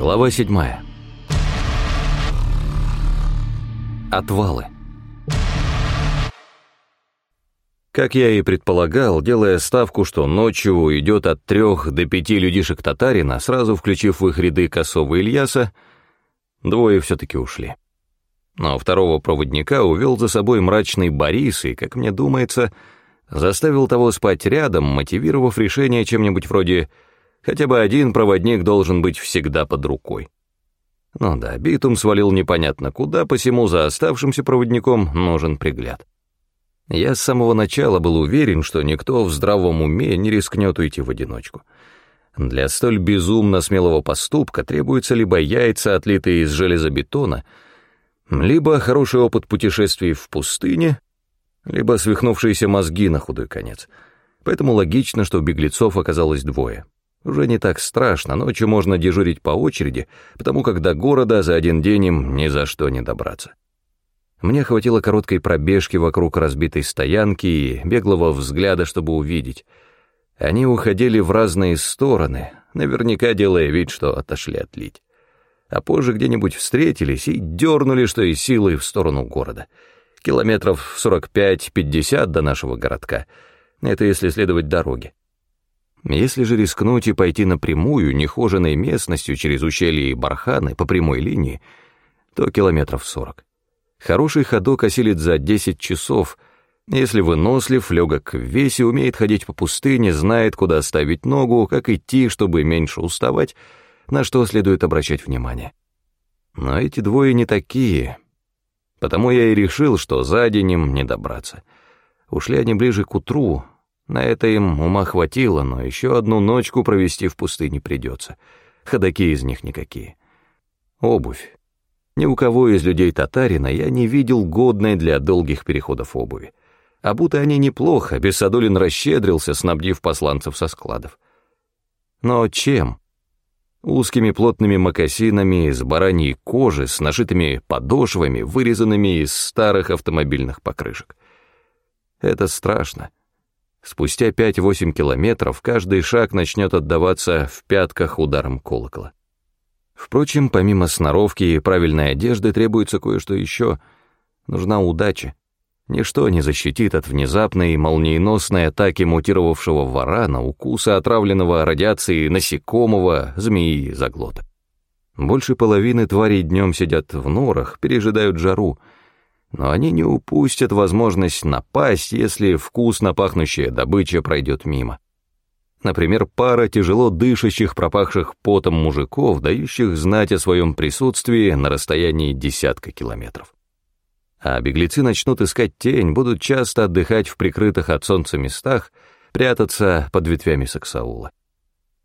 Глава 7. Отвалы. Как я и предполагал, делая ставку, что ночью уйдет от трех до пяти людишек татарина, сразу включив в их ряды Косова Ильяса, двое все-таки ушли. Но второго проводника увел за собой мрачный Борис и, как мне думается, заставил того спать рядом, мотивировав решение чем-нибудь вроде Хотя бы один проводник должен быть всегда под рукой. Ну да, Битум свалил непонятно куда, посему за оставшимся проводником нужен пригляд. Я с самого начала был уверен, что никто в здравом уме не рискнет уйти в одиночку. Для столь безумно смелого поступка требуются либо яйца, отлитые из железобетона, либо хороший опыт путешествий в пустыне, либо свихнувшиеся мозги на худой конец. Поэтому логично, что у беглецов оказалось двое — уже не так страшно, ночью можно дежурить по очереди, потому как до города за один день им ни за что не добраться. Мне хватило короткой пробежки вокруг разбитой стоянки и беглого взгляда, чтобы увидеть. Они уходили в разные стороны, наверняка делая вид, что отошли отлить. А позже где-нибудь встретились и дернули, что из силы, в сторону города. Километров 45-50 до нашего городка. Это если следовать дороге. Если же рискнуть и пойти напрямую, нехоженной местностью через ущелье и барханы по прямой линии, то километров сорок. Хороший ходок осилит за десять часов. Если вынослив, легок в весе, умеет ходить по пустыне, знает, куда ставить ногу, как идти, чтобы меньше уставать, на что следует обращать внимание. Но эти двое не такие, потому я и решил, что за день им не добраться. Ушли они ближе к утру, на это им ума хватило, но еще одну ночку провести в пустыне придется. Ходаки из них никакие. Обувь. Ни у кого из людей татарина я не видел годной для долгих переходов обуви. А будто они неплохо, Бессадулин расщедрился, снабдив посланцев со складов. Но чем? Узкими плотными мокасинами из бараньей кожи с нашитыми подошвами, вырезанными из старых автомобильных покрышек. Это страшно. Спустя 5-8 километров каждый шаг начнет отдаваться в пятках ударом колокола. Впрочем, помимо сноровки и правильной одежды требуется кое-что еще. Нужна удача. Ничто не защитит от внезапной и молниеносной атаки мутировавшего варана, укуса отравленного радиацией насекомого, змеи, заглота. Больше половины тварей днем сидят в норах, пережидают жару — но они не упустят возможность напасть, если вкусно пахнущая добыча пройдет мимо. Например, пара тяжело дышащих, пропахших потом мужиков, дающих знать о своем присутствии на расстоянии десятка километров. А беглецы начнут искать тень, будут часто отдыхать в прикрытых от солнца местах, прятаться под ветвями саксаула.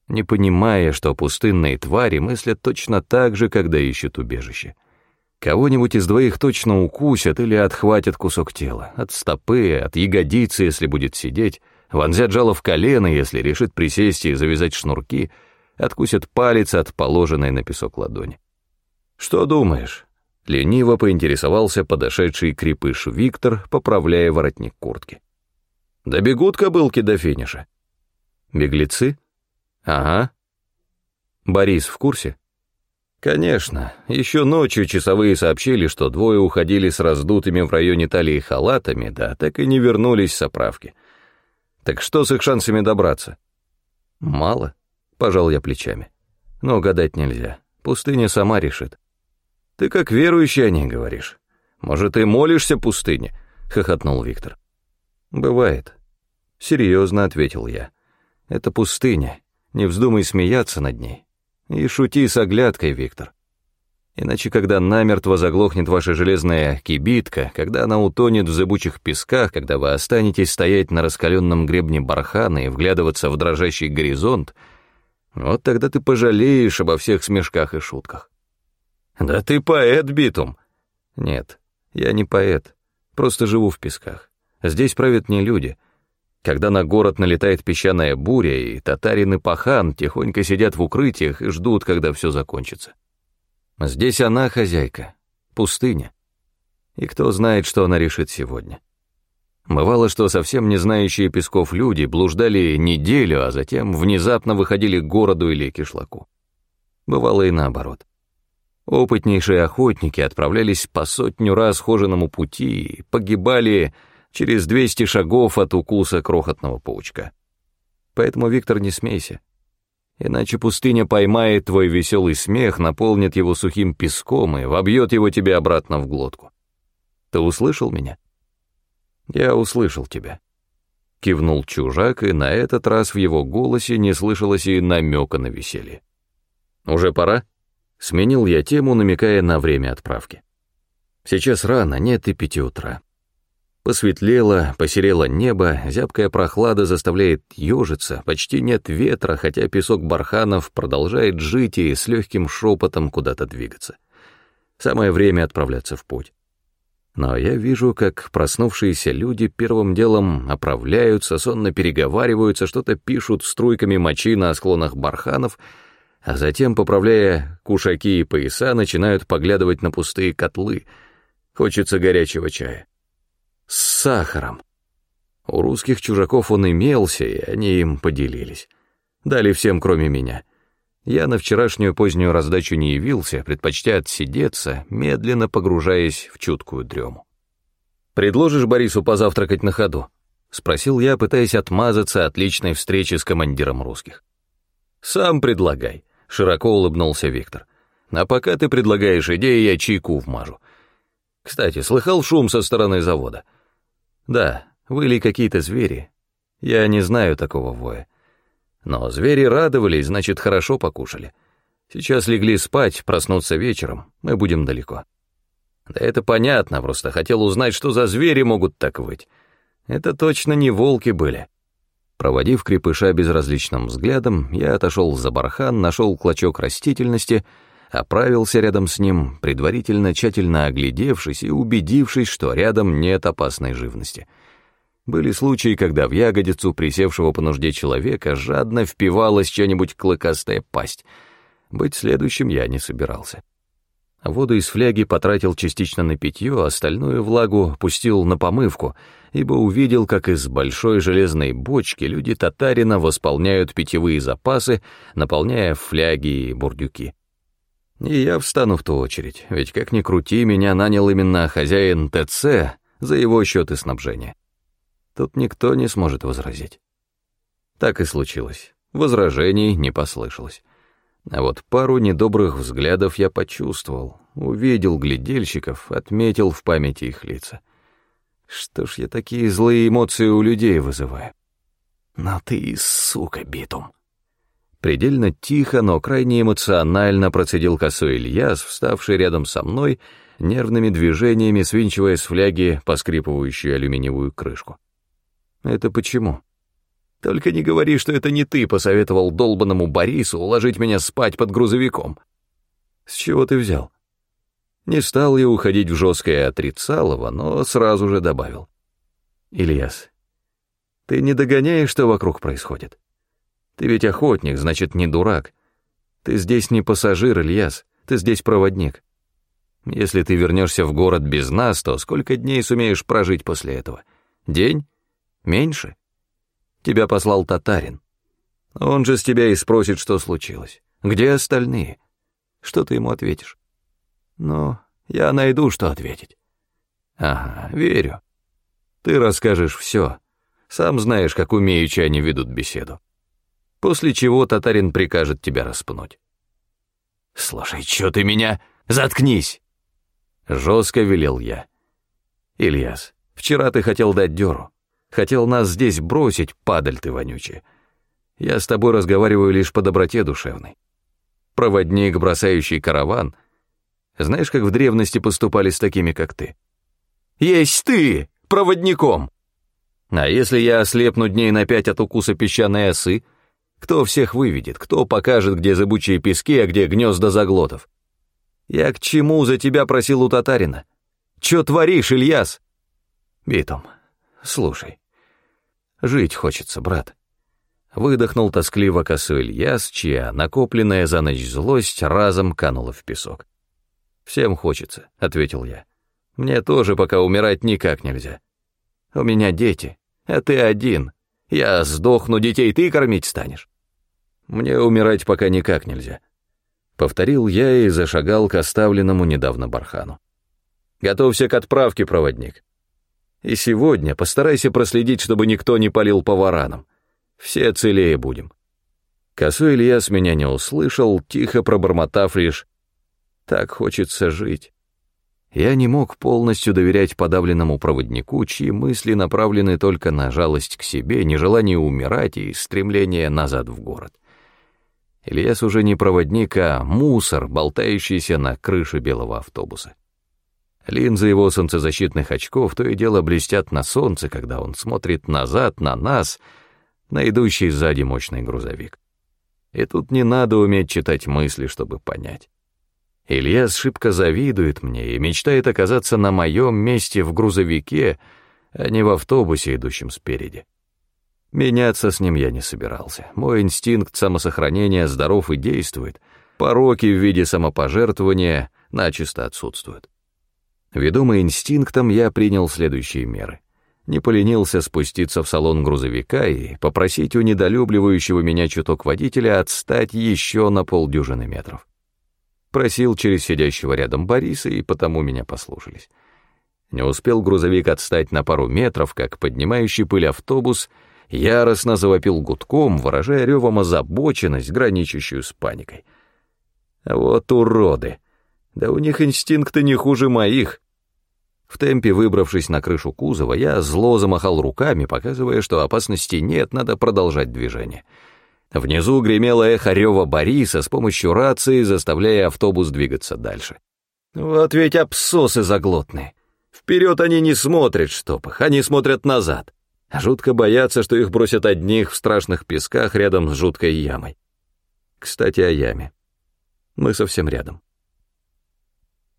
Не понимая, что пустынные твари мыслят точно так же, когда ищут убежище. Кого-нибудь из двоих точно укусят или отхватят кусок тела. От стопы, от ягодицы, если будет сидеть, вонзят жало в колено, если решит присесть и завязать шнурки, откусят палец от положенной на песок ладони. «Что думаешь?» — лениво поинтересовался подошедший крепыш Виктор, поправляя воротник куртки. «Да бегут кобылки до финиша». «Беглецы?» «Ага». «Борис в курсе?» Конечно, еще ночью часовые сообщили, что двое уходили с раздутыми в районе талии халатами, да так и не вернулись с оправки. Так что с их шансами добраться? Мало, пожал я плечами. Но гадать нельзя, пустыня сама решит. Ты как верующий о ней говоришь. Может, ты молишься пустыне? Хохотнул Виктор. Бывает. Серьезно ответил я. Это пустыня, не вздумай смеяться над ней. И шути с оглядкой, Виктор. Иначе, когда намертво заглохнет ваша железная кибитка, когда она утонет в зыбучих песках, когда вы останетесь стоять на раскаленном гребне бархана и вглядываться в дрожащий горизонт, вот тогда ты пожалеешь обо всех смешках и шутках. Да ты поэт, Битум. Нет, я не поэт, просто живу в песках. Здесь правят не люди, когда на город налетает песчаная буря, и татарин и пахан тихонько сидят в укрытиях и ждут, когда все закончится. Здесь она хозяйка, пустыня. И кто знает, что она решит сегодня. Бывало, что совсем не знающие песков люди блуждали неделю, а затем внезапно выходили к городу или кишлаку. Бывало и наоборот. Опытнейшие охотники отправлялись по сотню раз хоженому пути и погибали через 200 шагов от укуса крохотного паучка. Поэтому, Виктор, не смейся. Иначе пустыня поймает твой веселый смех, наполнит его сухим песком и вобьет его тебе обратно в глотку. Ты услышал меня? Я услышал тебя. Кивнул чужак, и на этот раз в его голосе не слышалось и намека на веселье. Уже пора? Сменил я тему, намекая на время отправки. Сейчас рано, нет и пяти утра. Посветлело, посерело небо, зябкая прохлада заставляет ежиться, почти нет ветра, хотя песок барханов продолжает жить и с легким шепотом куда-то двигаться. Самое время отправляться в путь. Но я вижу, как проснувшиеся люди первым делом оправляются, сонно переговариваются, что-то пишут струйками мочи на склонах барханов, а затем, поправляя кушаки и пояса, начинают поглядывать на пустые котлы. Хочется горячего чая с сахаром. У русских чужаков он имелся, и они им поделились. Дали всем, кроме меня. Я на вчерашнюю позднюю раздачу не явился, предпочтя отсидеться, медленно погружаясь в чуткую дрему. «Предложишь Борису позавтракать на ходу?» — спросил я, пытаясь отмазаться от личной встречи с командиром русских. «Сам предлагай», — широко улыбнулся Виктор. «А пока ты предлагаешь идеи, я чайку вмажу. Кстати, слыхал шум со стороны завода?» Да, выли какие-то звери. Я не знаю такого воя. Но звери радовались, значит, хорошо покушали. Сейчас легли спать, проснуться вечером, мы будем далеко. Да это понятно, просто хотел узнать, что за звери могут так выть. Это точно не волки были. Проводив крепыша безразличным взглядом, я отошел за бархан, нашел клочок растительности, оправился рядом с ним, предварительно тщательно оглядевшись и убедившись, что рядом нет опасной живности. Были случаи, когда в ягодицу присевшего по нужде человека жадно впивалась чья-нибудь клыкастая пасть. Быть следующим я не собирался. Воду из фляги потратил частично на питье, остальную влагу пустил на помывку, ибо увидел, как из большой железной бочки люди татарина восполняют питьевые запасы, наполняя фляги и бурдюки. И я встану в ту очередь, ведь как ни крути, меня нанял именно хозяин ТЦ за его счет и снабжение. Тут никто не сможет возразить. Так и случилось. Возражений не послышалось. А вот пару недобрых взглядов я почувствовал, увидел глядельщиков, отметил в памяти их лица. Что ж я такие злые эмоции у людей вызываю? Но ты, сука, битум. Предельно тихо, но крайне эмоционально процедил косой Ильяс, вставший рядом со мной, нервными движениями свинчивая с фляги поскрипывающую алюминиевую крышку. «Это почему?» «Только не говори, что это не ты посоветовал долбанному Борису уложить меня спать под грузовиком». «С чего ты взял?» Не стал я уходить в жесткое отрицалово, но сразу же добавил. «Ильяс, ты не догоняешь, что вокруг происходит?» Ты ведь охотник, значит, не дурак. Ты здесь не пассажир, Ильяс, ты здесь проводник. Если ты вернешься в город без нас, то сколько дней сумеешь прожить после этого? День? Меньше? Тебя послал татарин. Он же с тебя и спросит, что случилось. Где остальные? Что ты ему ответишь? Ну, я найду, что ответить. Ага, верю. Ты расскажешь все. Сам знаешь, как умеючи они ведут беседу после чего татарин прикажет тебя распнуть. «Слушай, чё ты меня? Заткнись!» Жестко велел я. «Ильяс, вчера ты хотел дать дёру. Хотел нас здесь бросить, падаль ты вонючая. Я с тобой разговариваю лишь по доброте душевной. Проводник, бросающий караван. Знаешь, как в древности поступали с такими, как ты? Есть ты, проводником! А если я ослепну дней на пять от укуса песчаной осы, кто всех выведет, кто покажет, где зыбучие пески, а где гнезда заглотов? Я к чему за тебя просил у татарина? Чё творишь, Ильяс? Битум, слушай. Жить хочется, брат. Выдохнул тоскливо косой Ильяс, чья накопленная за ночь злость разом канула в песок. «Всем хочется», — ответил я. «Мне тоже пока умирать никак нельзя. У меня дети, а ты один, я сдохну, детей ты кормить станешь. Мне умирать пока никак нельзя. Повторил я и зашагал к оставленному недавно бархану. Готовься к отправке, проводник. И сегодня постарайся проследить, чтобы никто не палил по варанам. Все целее будем. Косой Ильяс меня не услышал, тихо пробормотав лишь «Так хочется жить». Я не мог полностью доверять подавленному проводнику, чьи мысли направлены только на жалость к себе, нежелание умирать и стремление назад в город. Ильяс уже не проводник, а мусор, болтающийся на крыше белого автобуса. Линзы его солнцезащитных очков то и дело блестят на солнце, когда он смотрит назад на нас, на идущий сзади мощный грузовик. И тут не надо уметь читать мысли, чтобы понять. Ильяс шибко завидует мне и мечтает оказаться на моем месте в грузовике, а не в автобусе, идущем спереди. Меняться с ним я не собирался. Мой инстинкт самосохранения здоров и действует. Пороки в виде самопожертвования начисто отсутствуют. Ведомый инстинктом, я принял следующие меры. Не поленился спуститься в салон грузовика и попросить у недолюбливающего меня чуток водителя отстать еще на полдюжины метров. Просил через сидящего рядом Бориса, и потому меня послушались. Не успел грузовик отстать на пару метров, как поднимающий пыль автобус яростно завопил гудком, выражая ревом озабоченность, граничащую с паникой. Вот уроды! Да у них инстинкты не хуже моих. В темпе выбравшись на крышу кузова, я зло замахал руками, показывая, что опасности нет, надо продолжать движение. Внизу гремело эхо рева Бориса с помощью рации, заставляя автобус двигаться дальше. Вот ведь обсосы заглотные. Вперед они не смотрят, чтоб их, они смотрят назад. Жутко боятся, что их бросят одних в страшных песках рядом с жуткой ямой. Кстати, о яме. Мы совсем рядом.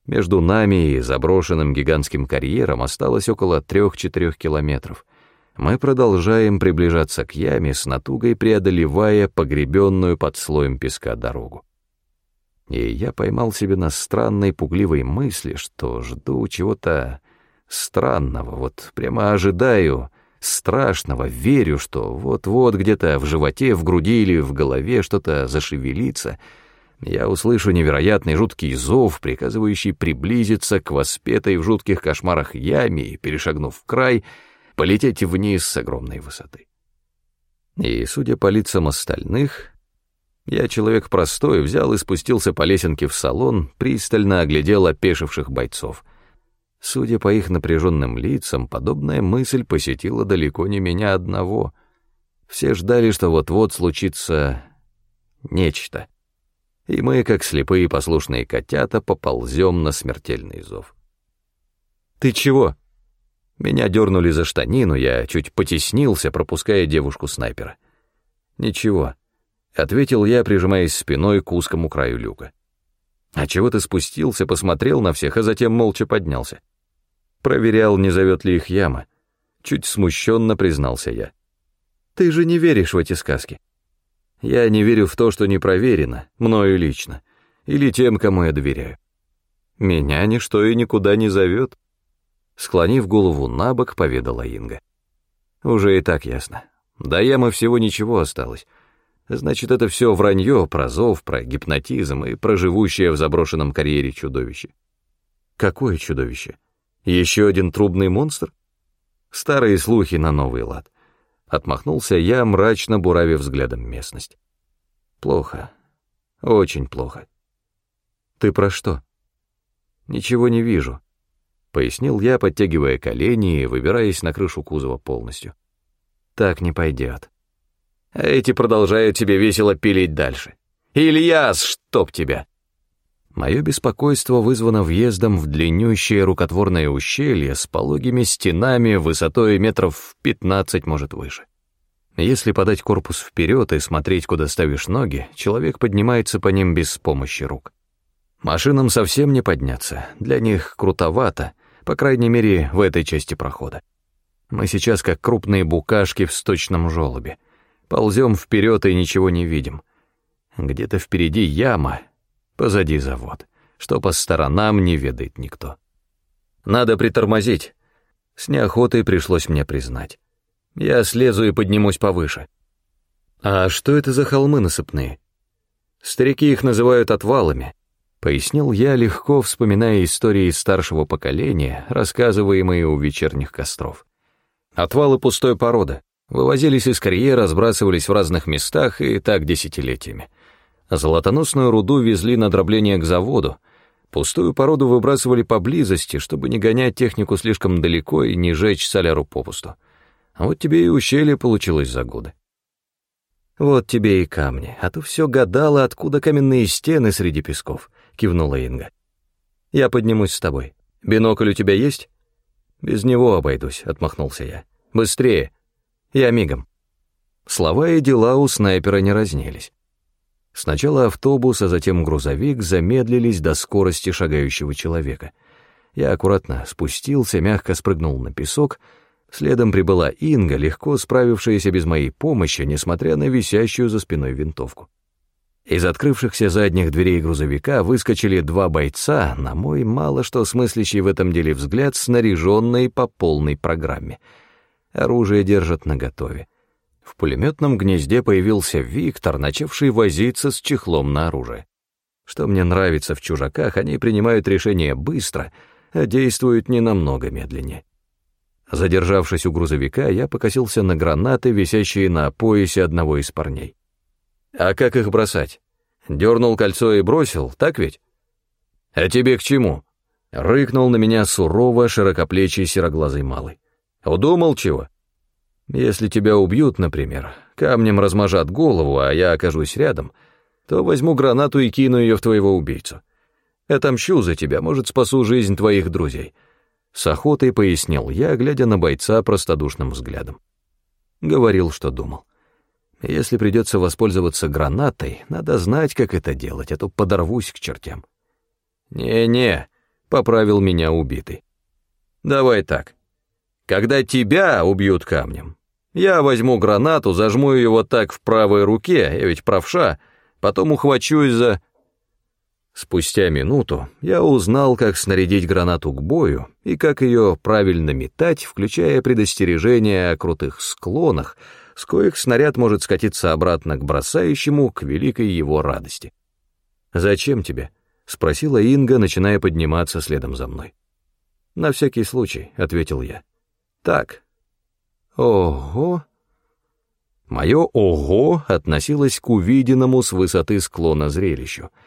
Между нами и заброшенным гигантским карьером осталось около трех-четырех километров. Мы продолжаем приближаться к яме с натугой, преодолевая погребенную под слоем песка дорогу. И я поймал себе на странной пугливой мысли, что жду чего-то странного, вот прямо ожидаю страшного, верю, что вот-вот где-то в животе, в груди или в голове что-то зашевелится — я услышу невероятный жуткий зов, приказывающий приблизиться к воспетой в жутких кошмарах яме и, перешагнув край, полететь вниз с огромной высоты. И, судя по лицам остальных, я человек простой, взял и спустился по лесенке в салон, пристально оглядел опешивших бойцов. Судя по их напряженным лицам, подобная мысль посетила далеко не меня одного. Все ждали, что вот-вот случится нечто — и мы, как слепые послушные котята, поползем на смертельный зов. «Ты чего?» Меня дернули за штанину, я чуть потеснился, пропуская девушку-снайпера. «Ничего», — ответил я, прижимаясь спиной к узкому краю люка. «А чего ты спустился, посмотрел на всех, а затем молча поднялся?» Проверял, не зовет ли их яма. Чуть смущенно признался я. «Ты же не веришь в эти сказки?» Я не верю в то, что не проверено, мною лично, или тем, кому я доверяю. Меня ничто и никуда не зовет. Склонив голову на бок, поведала Инга. Уже и так ясно. До ямы всего ничего осталось. Значит, это все вранье про зов, про гипнотизм и про живущее в заброшенном карьере чудовище. Какое чудовище? Еще один трубный монстр? Старые слухи на новый лад. Отмахнулся я, мрачно буравив взглядом местность. Плохо. Очень плохо. Ты про что? Ничего не вижу. Пояснил я, подтягивая колени и выбираясь на крышу кузова полностью. Так не пойдет. А эти продолжают тебе весело пилить дальше. Ильяс, чтоб тебя! Мое беспокойство вызвано въездом в длиннющее рукотворное ущелье с пологими стенами высотой метров 15, может, выше. Если подать корпус вперед и смотреть, куда ставишь ноги, человек поднимается по ним без помощи рук. Машинам совсем не подняться, для них крутовато, по крайней мере, в этой части прохода. Мы сейчас как крупные букашки в сточном желобе. Ползем вперед и ничего не видим. Где-то впереди яма, Позади завод, что по сторонам не ведает никто. Надо притормозить. С неохотой пришлось мне признать. Я слезу и поднимусь повыше. А что это за холмы насыпные? Старики их называют отвалами, пояснил я, легко вспоминая истории старшего поколения, рассказываемые у вечерних костров. Отвалы пустой породы. Вывозились из карьера, сбрасывались в разных местах и так десятилетиями. Золотоносную руду везли на дробление к заводу, пустую породу выбрасывали поблизости, чтобы не гонять технику слишком далеко и не жечь соляру попусту. А вот тебе и ущелье получилось за годы. «Вот тебе и камни, а то все гадало, откуда каменные стены среди песков», — кивнула Инга. «Я поднимусь с тобой. Бинокль у тебя есть?» «Без него обойдусь», — отмахнулся я. «Быстрее! Я мигом». Слова и дела у снайпера не разнились. Сначала автобус, а затем грузовик замедлились до скорости шагающего человека. Я аккуратно спустился, мягко спрыгнул на песок — Следом прибыла Инга, легко справившаяся без моей помощи, несмотря на висящую за спиной винтовку. Из открывшихся задних дверей грузовика выскочили два бойца, на мой мало что смыслящий в этом деле взгляд, снаряженные по полной программе. Оружие держат наготове. В пулеметном гнезде появился Виктор, начавший возиться с чехлом на оружие. Что мне нравится в чужаках, они принимают решения быстро, а действуют не намного медленнее. Задержавшись у грузовика, я покосился на гранаты, висящие на поясе одного из парней. «А как их бросать? Дернул кольцо и бросил, так ведь?» «А тебе к чему?» — рыкнул на меня сурово широкоплечий сероглазый малый. «Удумал чего?» «Если тебя убьют, например, камнем размажат голову, а я окажусь рядом, то возьму гранату и кину ее в твоего убийцу. Отомщу за тебя, может, спасу жизнь твоих друзей». С охотой пояснил я, глядя на бойца простодушным взглядом. Говорил, что думал. Если придется воспользоваться гранатой, надо знать, как это делать, а то подорвусь к чертям. «Не-не», — поправил меня убитый. «Давай так. Когда тебя убьют камнем, я возьму гранату, зажму ее вот так в правой руке, я ведь правша, потом ухвачусь за...» Спустя минуту я узнал, как снарядить гранату к бою и как ее правильно метать, включая предостережения о крутых склонах, с коих снаряд может скатиться обратно к бросающему, к великой его радости. «Зачем тебе?» — спросила Инга, начиная подниматься следом за мной. «На всякий случай», — ответил я. «Так». «Ого!» Мое «ого» относилось к увиденному с высоты склона зрелищу —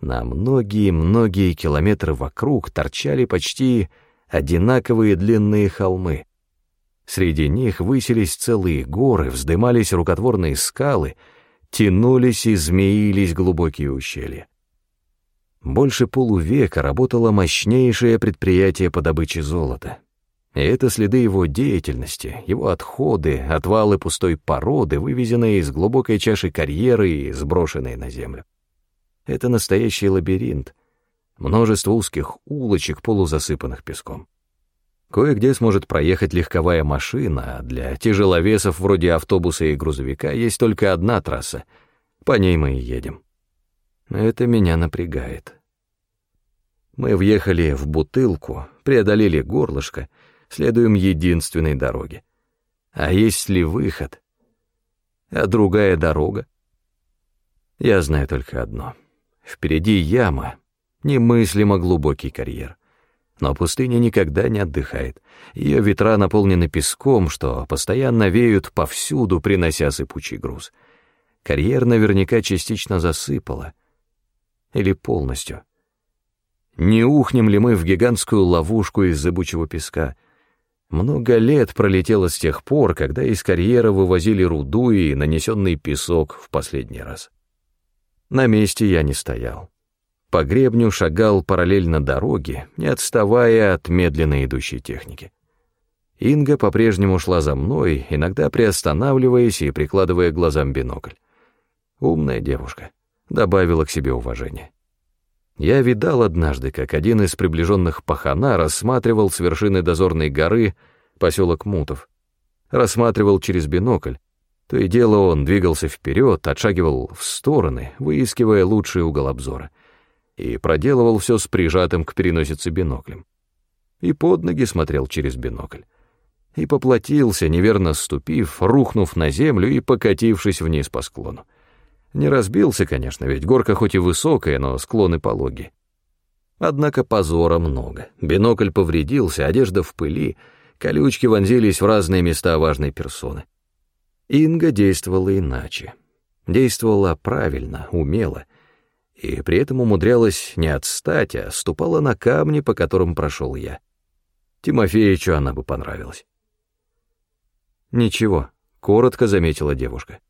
на многие-многие километры вокруг торчали почти одинаковые длинные холмы. Среди них высились целые горы, вздымались рукотворные скалы, тянулись и змеились глубокие ущелья. Больше полувека работало мощнейшее предприятие по добыче золота. И это следы его деятельности, его отходы, отвалы пустой породы, вывезенные из глубокой чаши карьеры и сброшенные на землю. Это настоящий лабиринт. Множество узких улочек, полузасыпанных песком. Кое-где сможет проехать легковая машина, а для тяжеловесов вроде автобуса и грузовика есть только одна трасса. По ней мы и едем. Это меня напрягает. Мы въехали в бутылку, преодолели горлышко, следуем единственной дороге. А есть ли выход? А другая дорога? Я знаю только одно — Впереди яма, немыслимо глубокий карьер. Но пустыня никогда не отдыхает. Ее ветра наполнены песком, что постоянно веют повсюду, принося сыпучий груз. Карьер наверняка частично засыпало. Или полностью. Не ухнем ли мы в гигантскую ловушку из зыбучего песка? Много лет пролетело с тех пор, когда из карьера вывозили руду и нанесенный песок в последний раз. На месте я не стоял. По гребню шагал параллельно дороге, не отставая от медленно идущей техники. Инга по-прежнему шла за мной, иногда приостанавливаясь и прикладывая глазам бинокль. Умная девушка, добавила к себе уважение. Я видал однажды, как один из приближенных пахана рассматривал с вершины дозорной горы поселок Мутов. Рассматривал через бинокль, то и дело он двигался вперед, отшагивал в стороны, выискивая лучший угол обзора, и проделывал все с прижатым к переносице биноклем. И под ноги смотрел через бинокль. И поплатился, неверно ступив, рухнув на землю и покатившись вниз по склону. Не разбился, конечно, ведь горка хоть и высокая, но склоны пологи. Однако позора много. Бинокль повредился, одежда в пыли, колючки вонзились в разные места важной персоны. Инга действовала иначе. Действовала правильно, умело, и при этом умудрялась не отстать, а ступала на камни, по которым прошел я. Тимофеичу она бы понравилась. «Ничего», — коротко заметила девушка.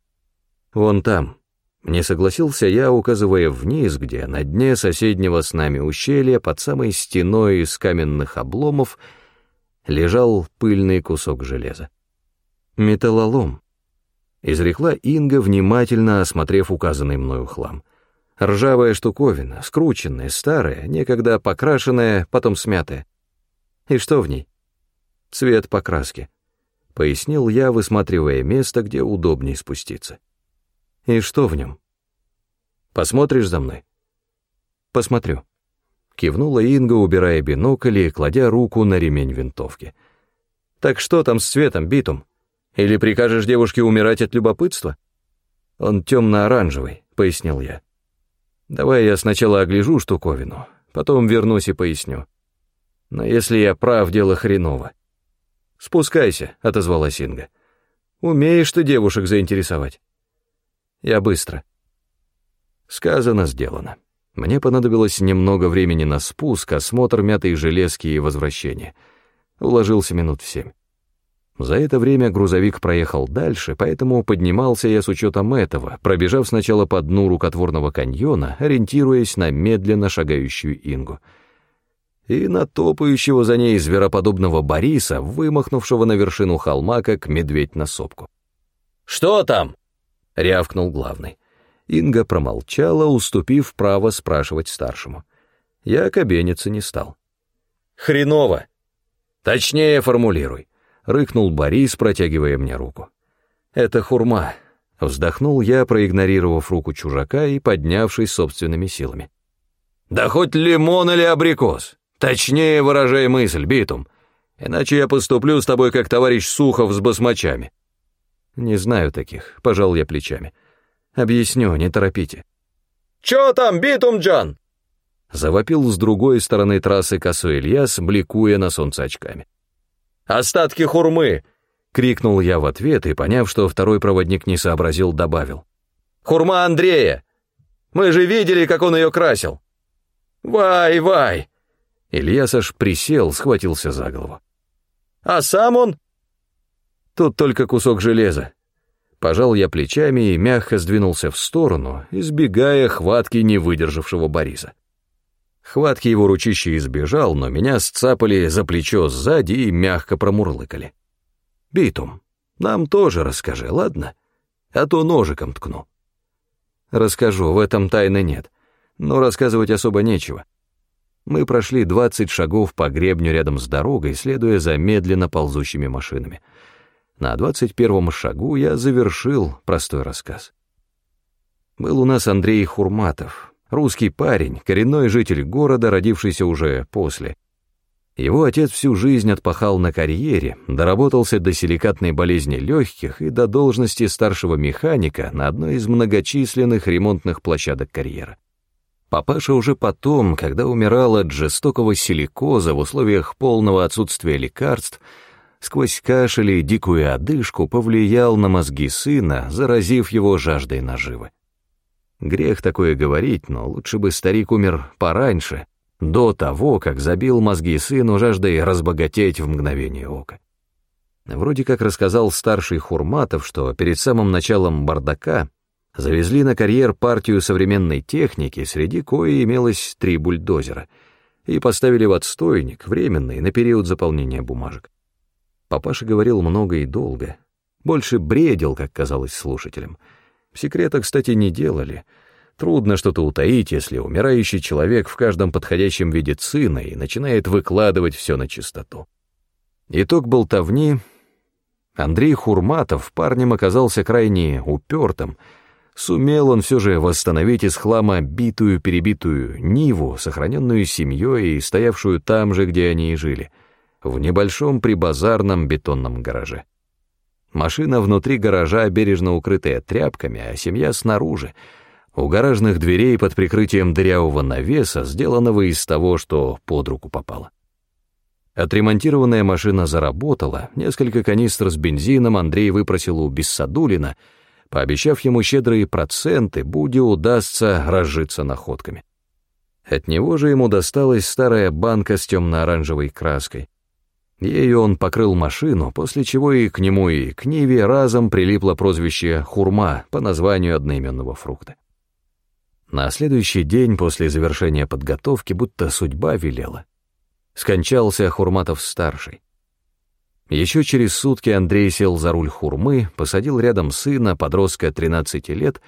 «Вон там», — не согласился я, указывая вниз, где на дне соседнего с нами ущелья под самой стеной из каменных обломов лежал пыльный кусок железа. «Металлолом», — изрекла Инга, внимательно осмотрев указанный мною хлам. «Ржавая штуковина, скрученная, старая, некогда покрашенная, потом смятая. И что в ней? Цвет покраски», — пояснил я, высматривая место, где удобнее спуститься. И что в нем? Посмотришь за мной? Посмотрю. Кивнула Инга, убирая бинокль и кладя руку на ремень винтовки. Так что там с цветом, битум? Или прикажешь девушке умирать от любопытства? Он темно-оранжевый, пояснил я. Давай я сначала огляжу штуковину, потом вернусь и поясню. Но если я прав, дело хреново. Спускайся, отозвалась Инга. Умеешь ты девушек заинтересовать. Я быстро. Сказано, сделано. Мне понадобилось немного времени на спуск, осмотр мятой железки и возвращение. Уложился минут в семь. За это время грузовик проехал дальше, поэтому поднимался я с учетом этого, пробежав сначала по дну рукотворного каньона, ориентируясь на медленно шагающую Ингу. И на топающего за ней звероподобного Бориса, вымахнувшего на вершину холма, как медведь на сопку. «Что там?» — рявкнул главный. Инга промолчала, уступив право спрашивать старшему. Я кабениться не стал. «Хреново!» «Точнее формулируй», — рыкнул Борис, протягивая мне руку. «Это хурма», — вздохнул я, проигнорировав руку чужака и поднявшись собственными силами. «Да хоть лимон или абрикос! Точнее выражай мысль, Битум, иначе я поступлю с тобой как товарищ Сухов с басмачами». «Не знаю таких», — пожал я плечами. «Объясню, не торопите». «Чё там, Битумджан?» Завопил с другой стороны трассы косой Ильяс, бликуя на солнце очками. «Остатки хурмы!» — крикнул я в ответ и, поняв, что второй проводник не сообразил, добавил. «Хурма Андрея! Мы же видели, как он ее красил!» «Вай, вай!» Ильяс аж присел, схватился за голову. «А сам он Тут только кусок железа. Пожал я плечами и мягко сдвинулся в сторону, избегая хватки не выдержавшего Бориса. Хватки его ручища избежал, но меня сцапали за плечо сзади и мягко промурлыкали. «Битум, нам тоже расскажи, ладно? А то ножиком ткну». «Расскажу, в этом тайны нет, но рассказывать особо нечего». Мы прошли двадцать шагов по гребню рядом с дорогой, следуя за медленно ползущими машинами — на двадцать первом шагу я завершил простой рассказ. Был у нас Андрей Хурматов, русский парень, коренной житель города, родившийся уже после. Его отец всю жизнь отпахал на карьере, доработался до силикатной болезни легких и до должности старшего механика на одной из многочисленных ремонтных площадок карьера. Папаша уже потом, когда умирал от жестокого силикоза в условиях полного отсутствия лекарств, сквозь кашель и дикую одышку повлиял на мозги сына, заразив его жаждой наживы. Грех такое говорить, но лучше бы старик умер пораньше, до того, как забил мозги сыну жаждой разбогатеть в мгновение ока. Вроде как рассказал старший Хурматов, что перед самым началом бардака завезли на карьер партию современной техники, среди кои имелось три бульдозера, и поставили в отстойник, временный, на период заполнения бумажек. Папаша говорил много и долго. Больше бредил, как казалось слушателям. Секрета, кстати, не делали. Трудно что-то утаить, если умирающий человек в каждом подходящем видит сына и начинает выкладывать все на чистоту. Итог болтовни. Андрей Хурматов парнем оказался крайне упертым. Сумел он все же восстановить из хлама битую-перебитую Ниву, сохраненную семьей и стоявшую там же, где они и жили — в небольшом прибазарном бетонном гараже. Машина внутри гаража, бережно укрытая тряпками, а семья снаружи. У гаражных дверей под прикрытием дырявого навеса, сделанного из того, что под руку попало. Отремонтированная машина заработала, несколько канистр с бензином Андрей выпросил у Бессадулина, пообещав ему щедрые проценты, Буде удастся разжиться находками. От него же ему досталась старая банка с темно-оранжевой краской. Ею он покрыл машину, после чего и к нему, и к Ниве разом прилипло прозвище «Хурма» по названию одноименного фрукта. На следующий день после завершения подготовки будто судьба велела. Скончался Хурматов-старший. Еще через сутки Андрей сел за руль Хурмы, посадил рядом сына, подростка 13 лет,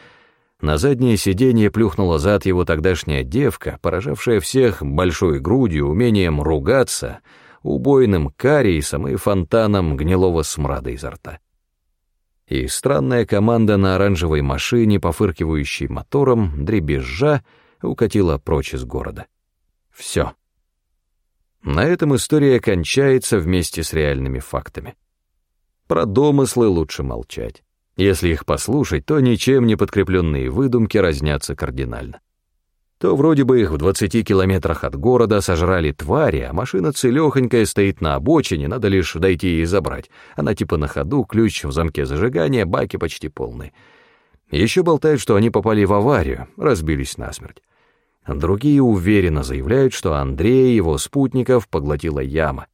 на заднее сиденье плюхнула зад его тогдашняя девка, поражавшая всех большой грудью, умением ругаться — убойным кариесом и фонтаном гнилого смрада изо рта. И странная команда на оранжевой машине, пофыркивающей мотором, дребезжа, укатила прочь из города. Все. На этом история кончается вместе с реальными фактами. Про домыслы лучше молчать. Если их послушать, то ничем не подкрепленные выдумки разнятся кардинально то вроде бы их в 20 километрах от города сожрали твари, а машина целехонькая стоит на обочине, надо лишь дойти и забрать. Она типа на ходу, ключ в замке зажигания, баки почти полны. Еще болтают, что они попали в аварию, разбились насмерть. Другие уверенно заявляют, что Андрея и его спутников поглотила яма.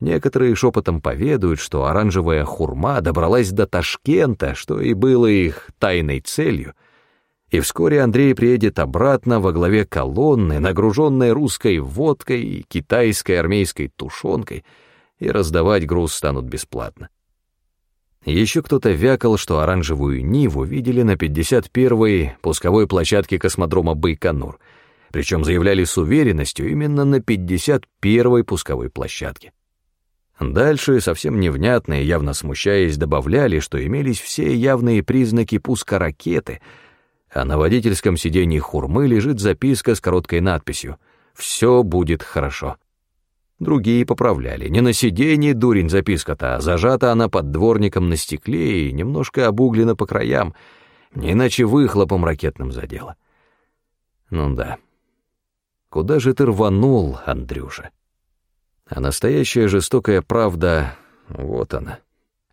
Некоторые шепотом поведают, что оранжевая хурма добралась до Ташкента, что и было их тайной целью — и вскоре Андрей приедет обратно во главе колонны, нагруженной русской водкой и китайской армейской тушенкой, и раздавать груз станут бесплатно. Еще кто-то вякал, что оранжевую Ниву видели на 51-й пусковой площадке космодрома Байконур, причем заявляли с уверенностью именно на 51-й пусковой площадке. Дальше, совсем невнятно и явно смущаясь, добавляли, что имелись все явные признаки пуска ракеты — а на водительском сиденье хурмы лежит записка с короткой надписью «Все будет хорошо». Другие поправляли. Не на сиденье дурень записка-то, а зажата она под дворником на стекле и немножко обуглена по краям, не иначе выхлопом ракетным задела. Ну да. Куда же ты рванул, Андрюша? А настоящая жестокая правда — вот она.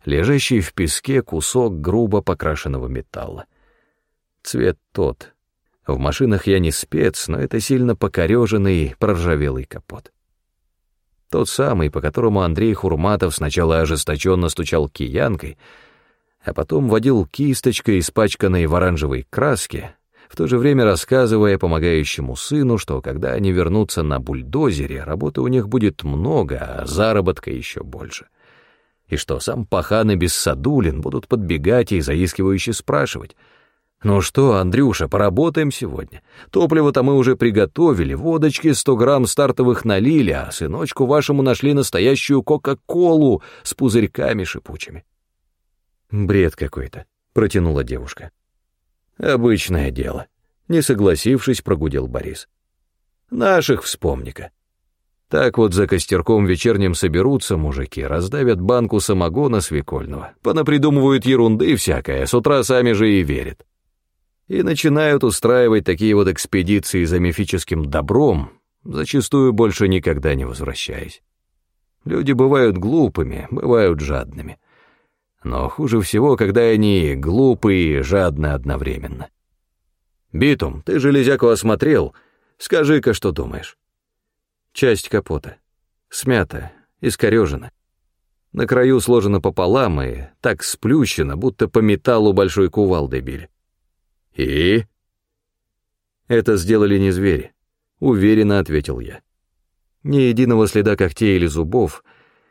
Лежащий в песке кусок грубо покрашенного металла. Цвет тот. В машинах я не спец, но это сильно покореженный, проржавелый капот. Тот самый, по которому Андрей Хурматов сначала ожесточенно стучал киянкой, а потом водил кисточкой, испачканной в оранжевой краске, в то же время рассказывая помогающему сыну, что когда они вернутся на бульдозере, работы у них будет много, а заработка еще больше. И что сам Пахан и Бессадулин будут подбегать и заискивающе спрашивать — «Ну что, Андрюша, поработаем сегодня. Топливо-то мы уже приготовили, водочки сто грамм стартовых налили, а сыночку вашему нашли настоящую Кока-Колу с пузырьками шипучими». «Бред какой-то», — протянула девушка. «Обычное дело», — не согласившись, прогудел Борис. «Наших вспомни-ка. Так вот за костерком вечерним соберутся мужики, раздавят банку самогона свекольного, понапридумывают ерунды всякое, с утра сами же и верят и начинают устраивать такие вот экспедиции за мифическим добром, зачастую больше никогда не возвращаясь. Люди бывают глупыми, бывают жадными. Но хуже всего, когда они глупые и жадны одновременно. «Битум, ты железяку осмотрел? Скажи-ка, что думаешь?» Часть капота. Смята, искорежена. На краю сложено пополам и так сплющено, будто по металлу большой кувалдой били. «И?» «Это сделали не звери», — уверенно ответил я. Ни единого следа когтей или зубов,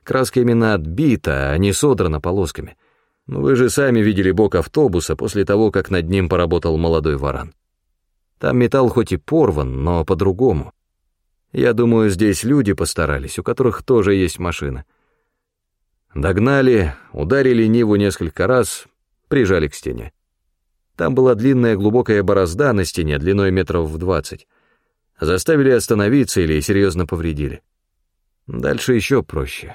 краска именно отбита, а не содрана полосками. Вы же сами видели бок автобуса после того, как над ним поработал молодой варан. Там металл хоть и порван, но по-другому. Я думаю, здесь люди постарались, у которых тоже есть машина. Догнали, ударили Ниву несколько раз, прижали к стене. Там была длинная глубокая борозда на стене длиной метров в двадцать. Заставили остановиться или серьезно повредили. Дальше еще проще.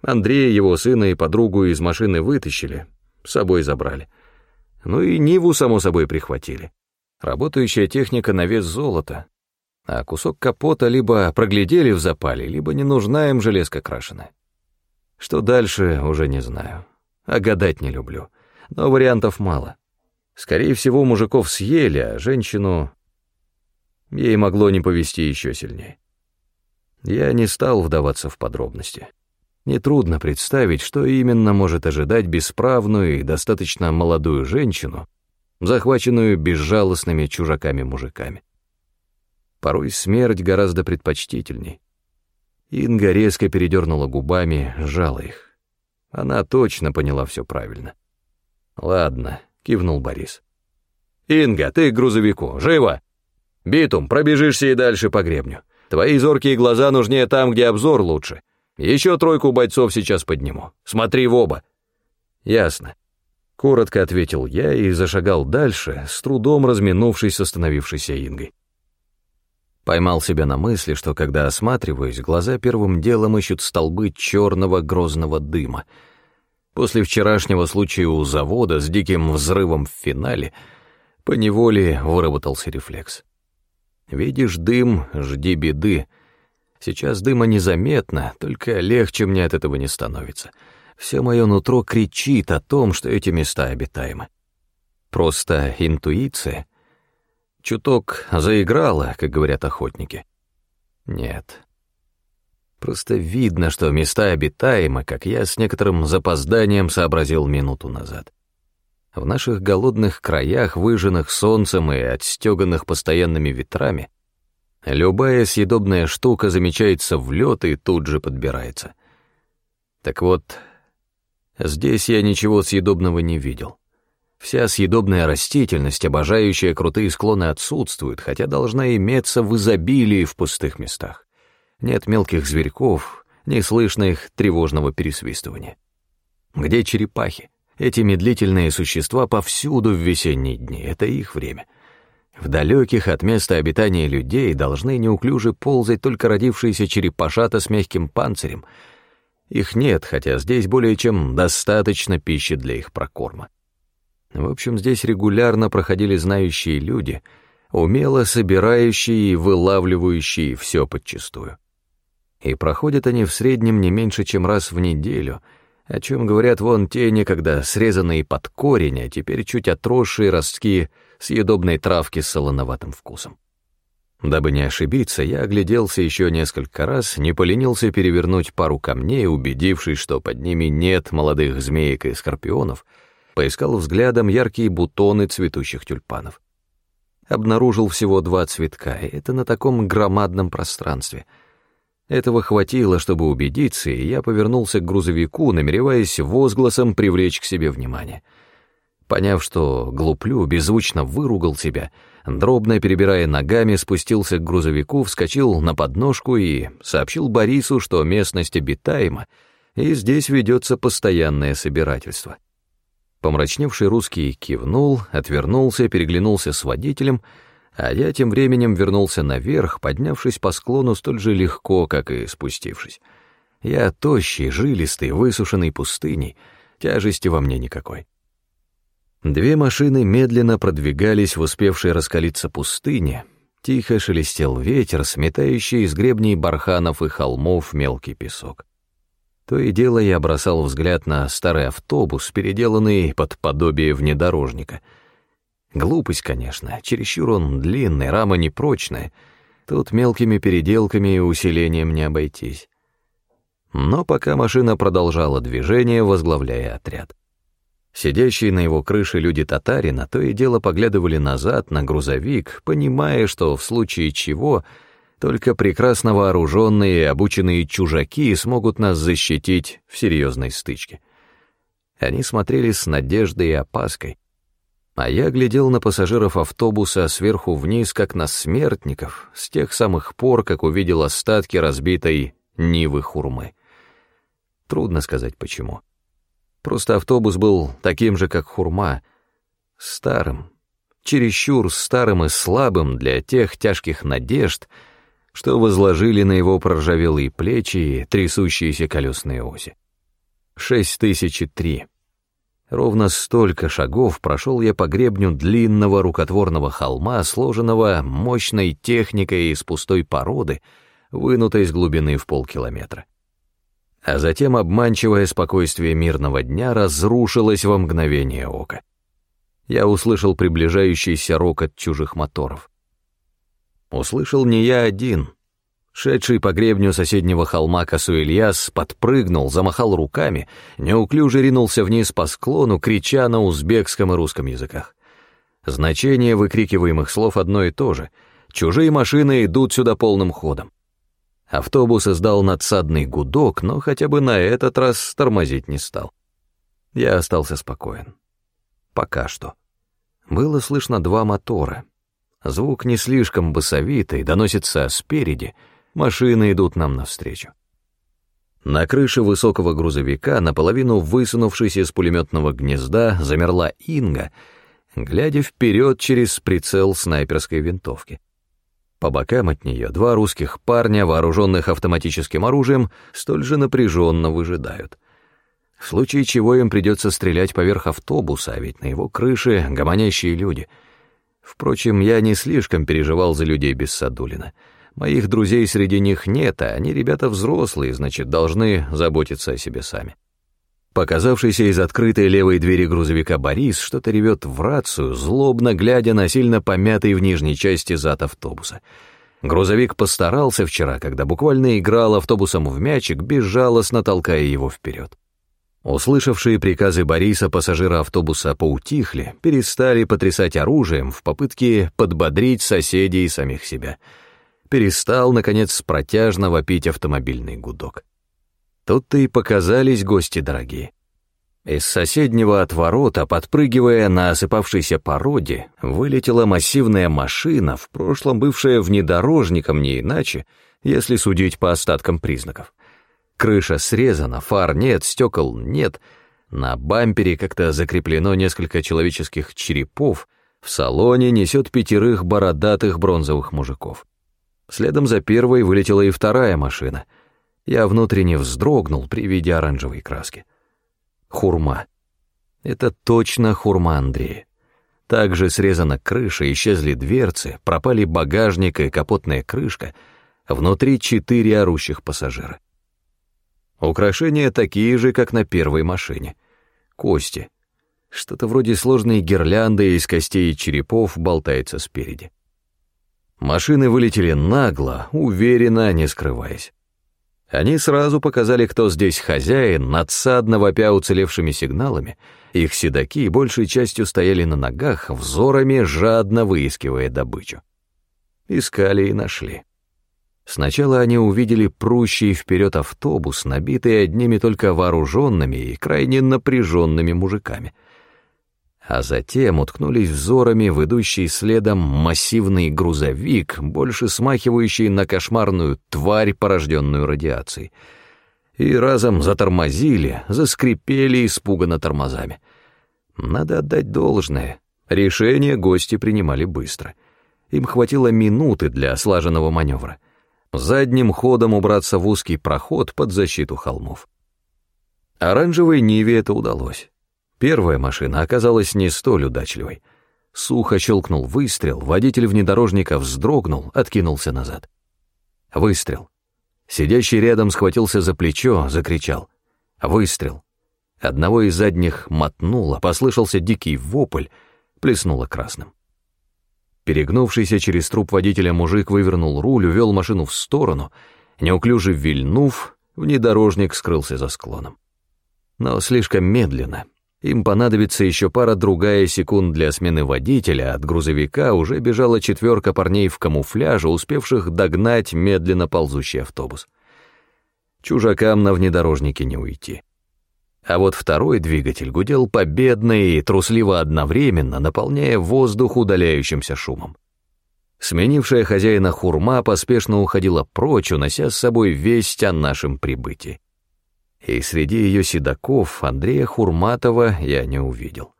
Андрея, его сына и подругу из машины вытащили, с собой забрали. Ну и Ниву, само собой, прихватили. Работающая техника на вес золота, а кусок капота либо проглядели в запале, либо не нужна им железка крашеная. Что дальше, уже не знаю. А гадать не люблю. Но вариантов мало. Скорее всего, мужиков съели, а женщину... Ей могло не повести еще сильнее. Я не стал вдаваться в подробности. Нетрудно представить, что именно может ожидать бесправную и достаточно молодую женщину, захваченную безжалостными чужаками-мужиками. Порой смерть гораздо предпочтительней. Инга резко передернула губами, сжала их. Она точно поняла все правильно. «Ладно», — кивнул Борис. «Инга, ты к грузовику, живо! Битум, пробежишься и дальше по гребню. Твои зоркие глаза нужнее там, где обзор лучше. Еще тройку бойцов сейчас подниму. Смотри в оба». «Ясно», — коротко ответил я и зашагал дальше, с трудом разминувшись с остановившейся Ингой. Поймал себя на мысли, что когда осматриваюсь, глаза первым делом ищут столбы черного грозного дыма. После вчерашнего случая у завода с диким взрывом в финале поневоле выработался рефлекс. Видишь дым, жди беды. Сейчас дыма незаметно, только легче мне от этого не становится. Все мое нутро кричит о том, что эти места обитаемы. Просто интуиция — чуток заиграла, как говорят охотники. Нет. Просто видно, что места обитаемы, как я с некоторым запозданием сообразил минуту назад. В наших голодных краях, выжженных солнцем и отстеганных постоянными ветрами, любая съедобная штука замечается в лед и тут же подбирается. Так вот, здесь я ничего съедобного не видел. Вся съедобная растительность, обожающая крутые склоны, отсутствует, хотя должна иметься в изобилии в пустых местах. Нет мелких зверьков, не слышно их тревожного пересвистывания. Где черепахи? Эти медлительные существа повсюду в весенние дни, это их время. В далеких от места обитания людей должны неуклюже ползать только родившиеся черепашата с мягким панцирем. Их нет, хотя здесь более чем достаточно пищи для их прокорма. В общем, здесь регулярно проходили знающие люди, умело собирающие и вылавливающие все подчистую. И проходят они в среднем не меньше, чем раз в неделю, о чем говорят вон те некогда срезанные под корень, а теперь чуть отросшие ростки съедобной травки с солоноватым вкусом. Дабы не ошибиться, я огляделся еще несколько раз, не поленился перевернуть пару камней, убедившись, что под ними нет молодых змеек и скорпионов — поискал взглядом яркие бутоны цветущих тюльпанов. Обнаружил всего два цветка, и это на таком громадном пространстве. Этого хватило, чтобы убедиться, и я повернулся к грузовику, намереваясь возгласом привлечь к себе внимание. Поняв, что глуплю, беззвучно выругал себя, дробно перебирая ногами, спустился к грузовику, вскочил на подножку и сообщил Борису, что местность обитаема, и здесь ведется постоянное собирательство. Помрачневший русский кивнул, отвернулся, переглянулся с водителем, а я тем временем вернулся наверх, поднявшись по склону столь же легко, как и спустившись. Я тощий, жилистый, высушенный пустыней, тяжести во мне никакой. Две машины медленно продвигались в успевшей раскалиться пустыне, тихо шелестел ветер, сметающий из гребней барханов и холмов мелкий песок. То и дело я бросал взгляд на старый автобус, переделанный под подобие внедорожника. Глупость, конечно, чересчур он длинный, рама непрочная. Тут мелкими переделками и усилением не обойтись. Но пока машина продолжала движение, возглавляя отряд. Сидящие на его крыше люди татарина то и дело поглядывали назад на грузовик, понимая, что в случае чего — только прекрасно вооруженные и обученные чужаки смогут нас защитить в серьезной стычке. Они смотрели с надеждой и опаской, а я глядел на пассажиров автобуса сверху вниз, как на смертников, с тех самых пор, как увидел остатки разбитой Нивы Хурмы. Трудно сказать почему. Просто автобус был таким же, как Хурма, старым, чересчур старым и слабым для тех тяжких надежд, что возложили на его проржавелые плечи трясущиеся колесные оси. Шесть тысяч и три. Ровно столько шагов прошел я по гребню длинного рукотворного холма, сложенного мощной техникой из пустой породы, вынутой из глубины в полкилометра. А затем обманчивое спокойствие мирного дня разрушилось во мгновение ока. Я услышал приближающийся рокот чужих моторов. Услышал не я один. Шедший по гребню соседнего холма косу Ильяс подпрыгнул, замахал руками, неуклюже ринулся вниз по склону, крича на узбекском и русском языках. Значение выкрикиваемых слов одно и то же. Чужие машины идут сюда полным ходом. Автобус издал надсадный гудок, но хотя бы на этот раз тормозить не стал. Я остался спокоен. Пока что. Было слышно два мотора. Звук не слишком басовитый, доносится спереди — Машины идут нам навстречу. На крыше высокого грузовика, наполовину высунувшись из пулеметного гнезда, замерла Инга, глядя вперед через прицел снайперской винтовки. По бокам от нее два русских парня, вооруженных автоматическим оружием, столь же напряженно выжидают. В случае чего им придется стрелять поверх автобуса, а ведь на его крыше гомонящие люди. Впрочем, я не слишком переживал за людей без Садулина — Моих друзей среди них нет, а они ребята взрослые, значит, должны заботиться о себе сами. Показавшийся из открытой левой двери грузовика Борис что-то ревет в рацию, злобно глядя на сильно помятый в нижней части зад автобуса. Грузовик постарался вчера, когда буквально играл автобусом в мячик, безжалостно толкая его вперед. Услышавшие приказы Бориса пассажиры автобуса поутихли, перестали потрясать оружием в попытке подбодрить соседей и самих себя — перестал, наконец, протяжно вопить автомобильный гудок. Тут-то и показались гости дорогие. Из соседнего отворота, подпрыгивая на осыпавшейся породе, вылетела массивная машина, в прошлом бывшая внедорожником не иначе, если судить по остаткам признаков. Крыша срезана, фар нет, стекол нет, на бампере как-то закреплено несколько человеческих черепов, в салоне несет пятерых бородатых бронзовых мужиков. Следом за первой вылетела и вторая машина. Я внутренне вздрогнул при виде оранжевой краски. Хурма. Это точно хурма Андрея. Также срезана крыша, исчезли дверцы, пропали багажник и капотная крышка. Внутри четыре орущих пассажира. Украшения такие же, как на первой машине. Кости. Что-то вроде сложной гирлянды из костей и черепов болтается спереди. Машины вылетели нагло, уверенно, не скрываясь. Они сразу показали, кто здесь хозяин, надсадно вопя уцелевшими сигналами. Их седаки большей частью стояли на ногах, взорами жадно выискивая добычу. Искали и нашли. Сначала они увидели прущий вперед автобус, набитый одними только вооруженными и крайне напряженными мужиками — а затем уткнулись взорами в идущий следом массивный грузовик, больше смахивающий на кошмарную тварь, порожденную радиацией. И разом затормозили, заскрипели испуганно тормозами. Надо отдать должное. Решение гости принимали быстро. Им хватило минуты для слаженного маневра. Задним ходом убраться в узкий проход под защиту холмов. Оранжевой Ниве это удалось. Первая машина оказалась не столь удачливой. Сухо щелкнул выстрел, водитель внедорожника вздрогнул, откинулся назад. Выстрел. Сидящий рядом схватился за плечо, закричал. Выстрел. Одного из задних мотнуло, послышался дикий вопль, плеснуло красным. Перегнувшийся через труп водителя мужик вывернул руль, увел машину в сторону, неуклюже вильнув, внедорожник скрылся за склоном. Но слишком медленно, им понадобится еще пара-другая секунд для смены водителя, от грузовика уже бежала четверка парней в камуфляже, успевших догнать медленно ползущий автобус. Чужакам на внедорожнике не уйти. А вот второй двигатель гудел победно и трусливо одновременно, наполняя воздух удаляющимся шумом. Сменившая хозяина хурма поспешно уходила прочь, унося с собой весть о нашем прибытии и среди ее седаков Андрея Хурматова я не увидел.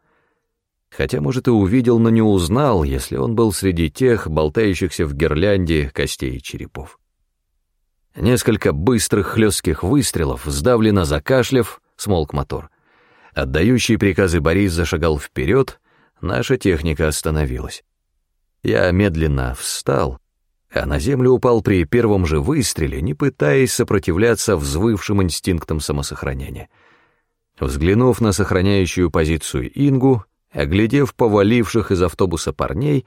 Хотя, может, и увидел, но не узнал, если он был среди тех, болтающихся в гирлянде костей и черепов. Несколько быстрых хлестких выстрелов, сдавленно закашляв, смолк мотор. Отдающий приказы Борис зашагал вперед, наша техника остановилась. Я медленно встал, а на землю упал при первом же выстреле, не пытаясь сопротивляться взвывшим инстинктам самосохранения. Взглянув на сохраняющую позицию Ингу, оглядев поваливших из автобуса парней,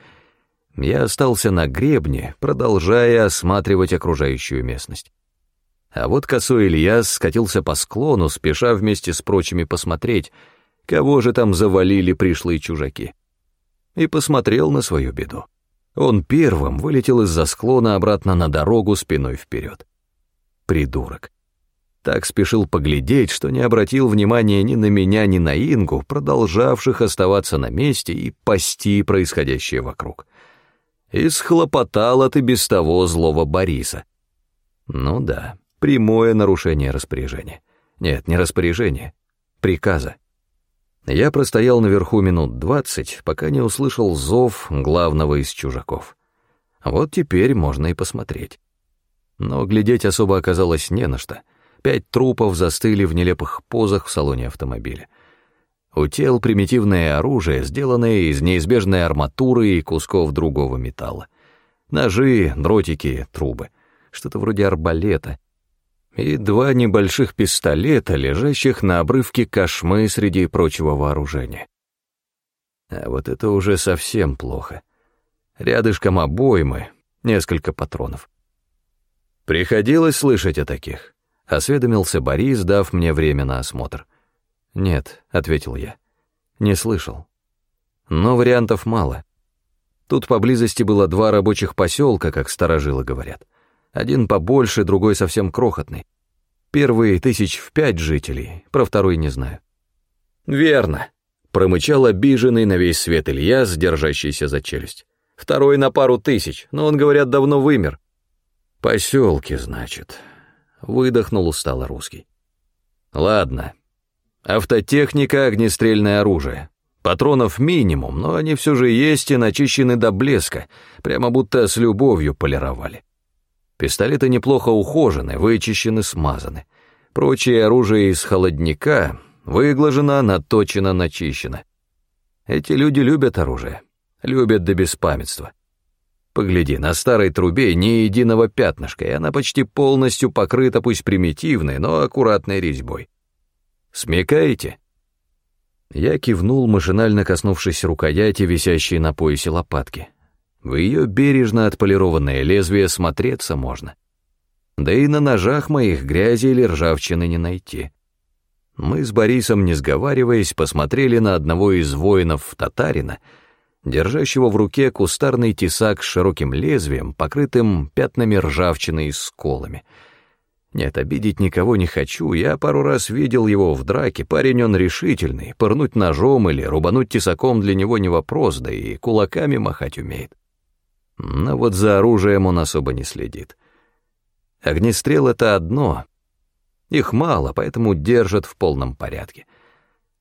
я остался на гребне, продолжая осматривать окружающую местность. А вот косой Ильяс скатился по склону, спеша вместе с прочими посмотреть, кого же там завалили пришлые чужаки. И посмотрел на свою беду. Он первым вылетел из-за склона обратно на дорогу спиной вперед. Придурок. Так спешил поглядеть, что не обратил внимания ни на меня, ни на Ингу, продолжавших оставаться на месте и пасти происходящее вокруг. И схлопотал от и без того злого Бориса. Ну да, прямое нарушение распоряжения. Нет, не распоряжения, приказа. Я простоял наверху минут двадцать, пока не услышал зов главного из чужаков. Вот теперь можно и посмотреть. Но глядеть особо оказалось не на что. Пять трупов застыли в нелепых позах в салоне автомобиля. У тел примитивное оружие, сделанное из неизбежной арматуры и кусков другого металла. Ножи, дротики, трубы. Что-то вроде арбалета — и два небольших пистолета, лежащих на обрывке кошмы среди прочего вооружения. А вот это уже совсем плохо. Рядышком обоймы, несколько патронов. Приходилось слышать о таких. Осведомился Борис, дав мне время на осмотр. «Нет», — ответил я, — «не слышал. Но вариантов мало. Тут поблизости было два рабочих поселка, как старожилы говорят. Один побольше, другой совсем крохотный. Первый тысяч в пять жителей, про второй не знаю. Верно, промычал обиженный на весь свет Ильяс, держащийся за челюсть. Второй на пару тысяч, но он, говорят, давно вымер. Поселки, значит. Выдохнул устало русский. Ладно. Автотехника, огнестрельное оружие. Патронов минимум, но они все же есть и начищены до блеска, прямо будто с любовью полировали. Пистолеты неплохо ухожены, вычищены, смазаны. Прочее оружие из холодника выглажено, наточено, начищено. Эти люди любят оружие, любят до беспамятства. Погляди, на старой трубе ни единого пятнышка, и она почти полностью покрыта, пусть примитивной, но аккуратной резьбой. Смекаете? Я кивнул, машинально коснувшись рукояти, висящей на поясе лопатки. В ее бережно отполированное лезвие смотреться можно. Да и на ножах моих грязи или ржавчины не найти. Мы с Борисом, не сговариваясь, посмотрели на одного из воинов татарина, держащего в руке кустарный тесак с широким лезвием, покрытым пятнами ржавчины и сколами. Нет, обидеть никого не хочу, я пару раз видел его в драке, парень он решительный, пырнуть ножом или рубануть тесаком для него не вопрос, да и кулаками махать умеет но вот за оружием он особо не следит. Огнестрел — это одно. Их мало, поэтому держат в полном порядке.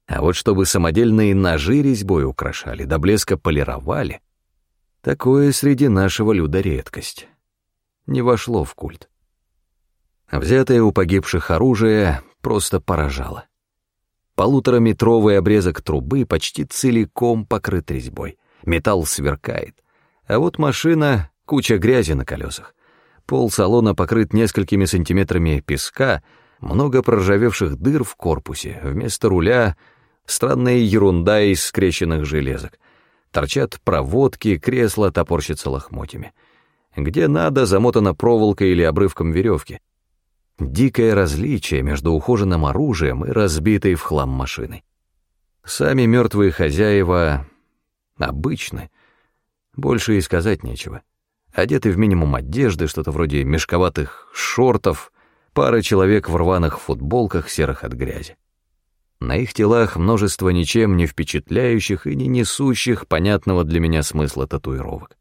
А вот чтобы самодельные ножи резьбой украшали, до блеска полировали, такое среди нашего люда редкость. Не вошло в культ. Взятое у погибших оружие просто поражало. Полутораметровый обрезок трубы почти целиком покрыт резьбой. Металл сверкает. А вот машина — куча грязи на колесах. Пол салона покрыт несколькими сантиметрами песка, много проржавевших дыр в корпусе, вместо руля — странная ерунда из скрещенных железок. Торчат проводки, кресло топорщится лохмотьями. Где надо, замотано проволокой или обрывком веревки. Дикое различие между ухоженным оружием и разбитой в хлам машиной. Сами мертвые хозяева обычны, больше и сказать нечего. Одеты в минимум одежды, что-то вроде мешковатых шортов, пара человек в рваных футболках, серых от грязи. На их телах множество ничем не впечатляющих и не несущих понятного для меня смысла татуировок.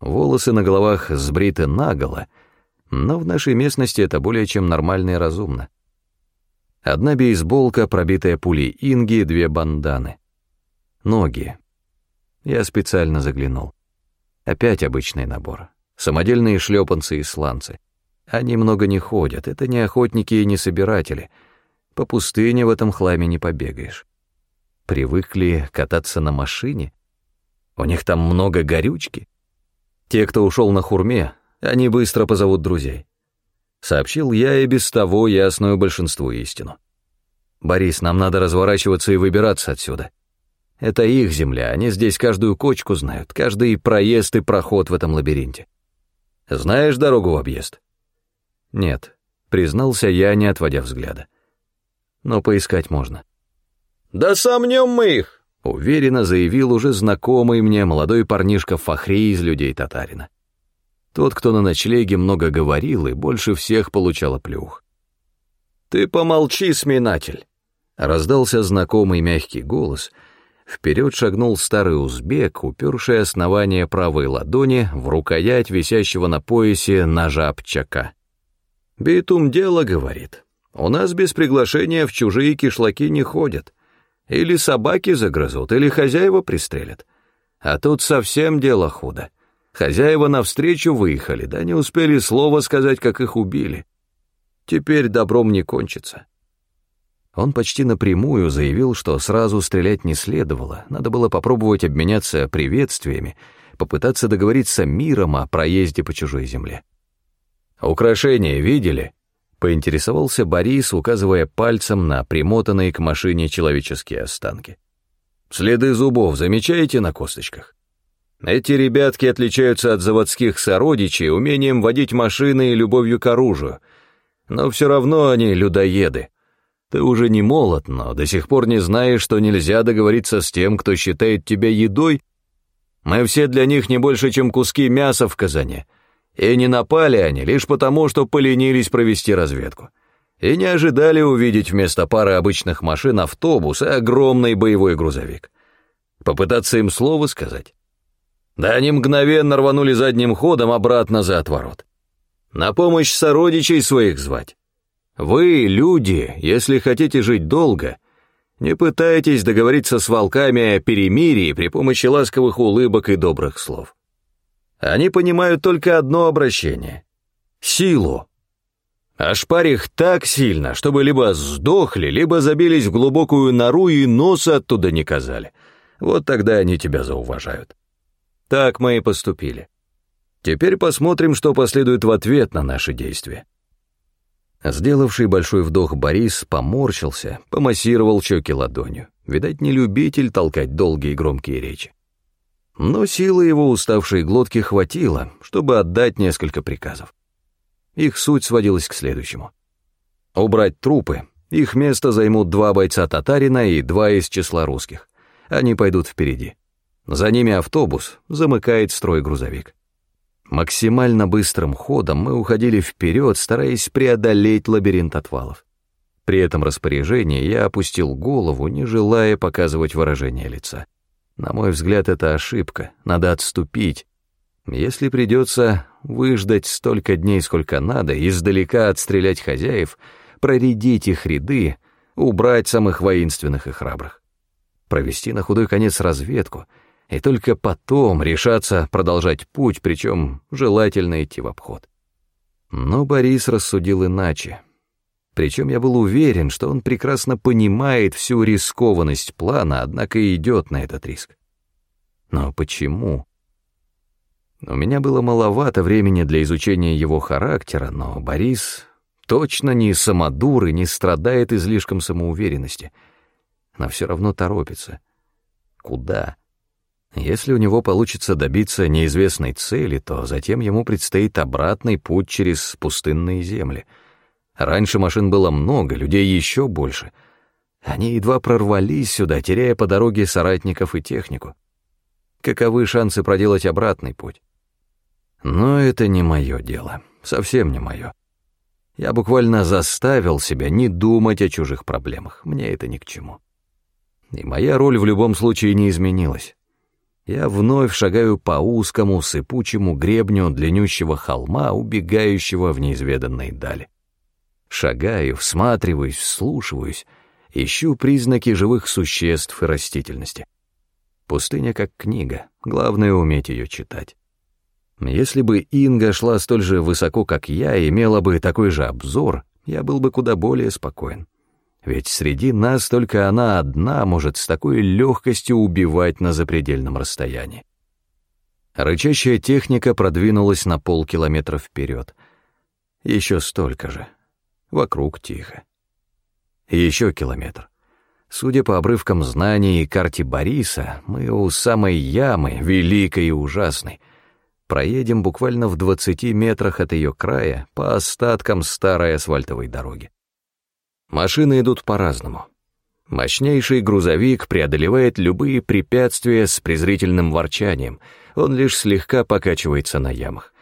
Волосы на головах сбриты наголо, но в нашей местности это более чем нормально и разумно. Одна бейсболка, пробитая пулей инги, две банданы. Ноги, я специально заглянул. Опять обычный набор. Самодельные шлепанцы и сланцы. Они много не ходят, это не охотники и не собиратели. По пустыне в этом хламе не побегаешь. Привыкли кататься на машине? У них там много горючки? Те, кто ушел на хурме, они быстро позовут друзей. Сообщил я и без того ясную большинству истину. «Борис, нам надо разворачиваться и выбираться отсюда. Это их земля, они здесь каждую кочку знают, каждый проезд и проход в этом лабиринте. Знаешь дорогу в объезд?» «Нет», — признался я, не отводя взгляда. «Но поискать можно». «Да сомнем мы их!» — уверенно заявил уже знакомый мне молодой парнишка Фахри из людей татарина. Тот, кто на ночлеге много говорил и больше всех получал оплюх. «Ты помолчи, сминатель!» Раздался знакомый мягкий голос. Вперед шагнул старый узбек, уперший основание правой ладони в рукоять висящего на поясе ножа пчака. «Битум дело, — говорит, — у нас без приглашения в чужие кишлаки не ходят. Или собаки загрызут, или хозяева пристрелят. А тут совсем дело худо. Хозяева навстречу выехали, да не успели слова сказать, как их убили. Теперь добром не кончится. Он почти напрямую заявил, что сразу стрелять не следовало, надо было попробовать обменяться приветствиями, попытаться договориться миром о проезде по чужой земле. «Украшения видели?» — поинтересовался Борис, указывая пальцем на примотанные к машине человеческие останки. «Следы зубов замечаете на косточках?» Эти ребятки отличаются от заводских сородичей умением водить машины и любовью к оружию, но все равно они людоеды. Ты уже не молод, но до сих пор не знаешь, что нельзя договориться с тем, кто считает тебя едой. Мы все для них не больше, чем куски мяса в казане. И не напали они лишь потому, что поленились провести разведку. И не ожидали увидеть вместо пары обычных машин автобус и огромный боевой грузовик. Попытаться им слово сказать? Да они мгновенно рванули задним ходом обратно за отворот. На помощь сородичей своих звать. Вы, люди, если хотите жить долго, не пытайтесь договориться с волками о перемирии при помощи ласковых улыбок и добрых слов. Они понимают только одно обращение — силу. Ошпарь их так сильно, чтобы либо сдохли, либо забились в глубокую нору и носа оттуда не казали. Вот тогда они тебя зауважают. Так мы и поступили. Теперь посмотрим, что последует в ответ на наши действия. Сделавший большой вдох Борис поморщился, помассировал щеки ладонью. Видать, не любитель толкать долгие громкие речи. Но силы его уставшей глотки хватило, чтобы отдать несколько приказов. Их суть сводилась к следующему. Убрать трупы, их место займут два бойца татарина и два из числа русских. Они пойдут впереди. За ними автобус, замыкает строй грузовик. Максимально быстрым ходом мы уходили вперед, стараясь преодолеть лабиринт отвалов. При этом распоряжении я опустил голову, не желая показывать выражение лица. На мой взгляд, это ошибка, надо отступить. Если придется выждать столько дней, сколько надо, издалека отстрелять хозяев, проредить их ряды, убрать самых воинственных и храбрых. Провести на худой конец разведку — и только потом решаться продолжать путь, причем желательно идти в обход. Но Борис рассудил иначе. Причем я был уверен, что он прекрасно понимает всю рискованность плана, однако и идет на этот риск. Но почему? У меня было маловато времени для изучения его характера, но Борис точно не самодур и не страдает излишком самоуверенности, но все равно торопится. Куда? Если у него получится добиться неизвестной цели, то затем ему предстоит обратный путь через пустынные земли. Раньше машин было много, людей еще больше. Они едва прорвались сюда, теряя по дороге соратников и технику. Каковы шансы проделать обратный путь? Но это не мое дело, совсем не мое. Я буквально заставил себя не думать о чужих проблемах, мне это ни к чему. И моя роль в любом случае не изменилась я вновь шагаю по узкому сыпучему гребню длиннющего холма, убегающего в неизведанные дали. Шагаю, всматриваюсь, вслушиваюсь, ищу признаки живых существ и растительности. Пустыня как книга, главное уметь ее читать. Если бы Инга шла столь же высоко, как я, и имела бы такой же обзор, я был бы куда более спокоен. Ведь среди нас только она одна может с такой легкостью убивать на запредельном расстоянии. Рычащая техника продвинулась на полкилометра вперед. Еще столько же. Вокруг тихо. Еще километр. Судя по обрывкам знаний и карте Бориса, мы у самой ямы, великой и ужасной, проедем буквально в 20 метрах от ее края по остаткам старой асфальтовой дороги. Машины идут по-разному. Мощнейший грузовик преодолевает любые препятствия с презрительным ворчанием, он лишь слегка покачивается на ямах.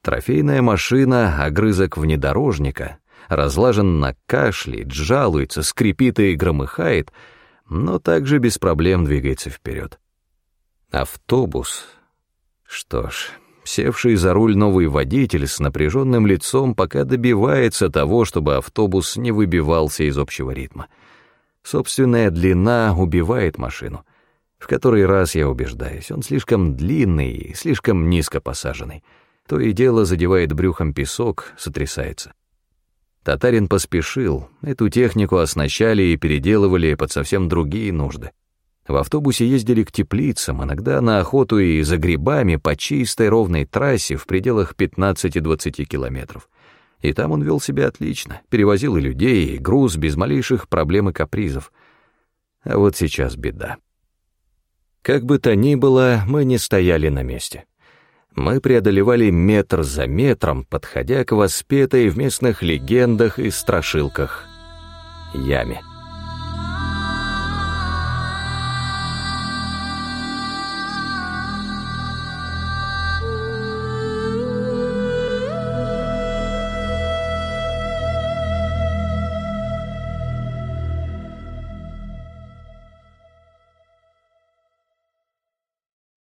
Трофейная машина, огрызок внедорожника, разлажен на кашле, жалуется, скрипит и громыхает, но также без проблем двигается вперед. Автобус. Что ж, севший за руль новый водитель с напряженным лицом пока добивается того, чтобы автобус не выбивался из общего ритма. Собственная длина убивает машину. В который раз я убеждаюсь, он слишком длинный и слишком низко посаженный. То и дело задевает брюхом песок, сотрясается. Татарин поспешил, эту технику оснащали и переделывали под совсем другие нужды. В автобусе ездили к теплицам, иногда на охоту и за грибами по чистой ровной трассе в пределах 15-20 километров. И там он вел себя отлично, перевозил и людей, и груз без малейших проблем и капризов. А вот сейчас беда. Как бы то ни было, мы не стояли на месте мы преодолевали метр за метром, подходя к воспетой в местных легендах и страшилках яме.